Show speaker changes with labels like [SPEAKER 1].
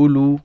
[SPEAKER 1] Ulu.